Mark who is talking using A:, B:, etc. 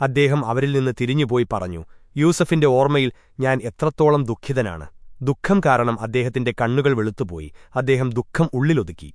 A: അദ്ദേഹം അവരിൽ നിന്ന് തിരിഞ്ഞുപോയി പറഞ്ഞു യൂസഫിന്റെ ഓർമ്മയിൽ ഞാൻ എത്രത്തോളം ദുഃഖിതനാണ്. ദുഃഖം കാരണം അദ്ദേഹത്തിന്റെ കണ്ണുകൾ വെളുത്തുപോയി. അദ്ദേഹം ദുഃഖം ഉള്ളിലൊതുക്കി.